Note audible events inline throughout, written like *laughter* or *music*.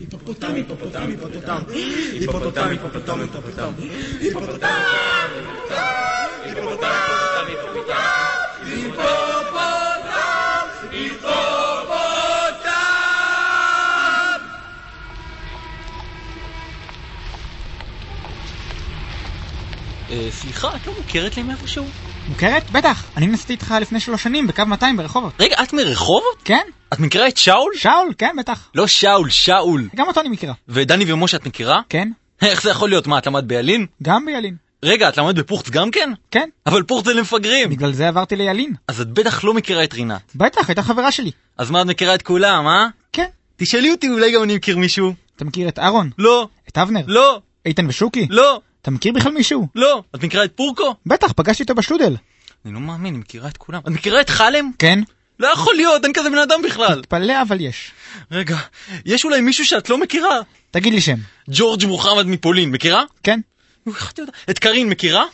היפופוטם, היפופוטם, היפופוטם, היפופוטם, היפופוטם, היפופוטם, היפופוטם, אה, סליחה, את לא מוכרת לי מאיפשהו? מוכרת? בטח. אני נסעתי איתך לפני שלוש שנים בקו 200 ברחובות. רגע, את מרחובות? כן? את מכירה את שאול? שאול? כן, בטח. לא שאול, שאול. גם אותו אני מכירה. ודני ומשה את מכירה? כן? *laughs* איך זה יכול להיות? מה, את למדת בילין? גם בילין. רגע, את למדת בפורץ גם כן? כן. אבל פורץ זה למפגרים. בגלל זה עברתי לילין. אז את בטח לא מכירה את רינת. בטח, הייתה חברה שלי. אז מה את מכירה את כולם, אה? כן. תשאלי אותי, אולי גם אני מכיר מישהו. אתה מכיר את אהרון? לא, את אבנר? לא, איתן ושוקי? לא, אתה מכיר בכלל מישהו? לא. את מכירה את פורקו? בטח, פגשתי אותו בשטודל. אני לא מאמין, היא מכירה את כולם. את מכירה את חלם? כן? לא יכול להיות, אין כזה בן אדם בכלל. תתפלא אבל יש. רגע, יש אולי מישהו שאת לא מכירה? תגיד לי שם. ג'ורג' מוחמד מפולין, מכירה? כן? את קארין מכירה?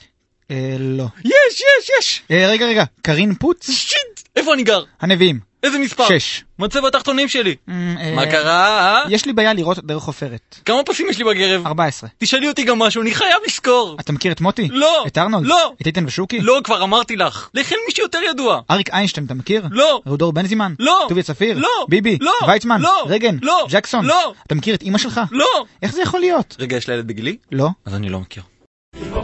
אה, לא. יש, יש, יש! אה, רגע, רגע. קרין פוץ? שיט! איפה אני גר? הנביאים. איזה מספר? שש. מצב התחתונים שלי. אה, אה, מה קרה, אה? יש לי בעיה לראות דרך עופרת. כמה פסים יש לי בגרב? 14. תשאלי אותי גם משהו, אני חייב לזכור. אתה מכיר את מוטי? לא. את ארנולד? לא. את איתן ושוקי? לא, כבר אמרתי לך. לכן מישהו יותר ידוע. אריק איינשטיין, אתה מכיר? לא. רודור בנזימן? לא. טוביה צפיר? לא. ביבי? לא. ויצמן? לא. רגן? לא. ג'קסון? לא. אתה מכיר את אימא שלך? לא. איך זה יכול להיות? רגע, יש לה ילד בגילי? לא. אז אני לא מכיר.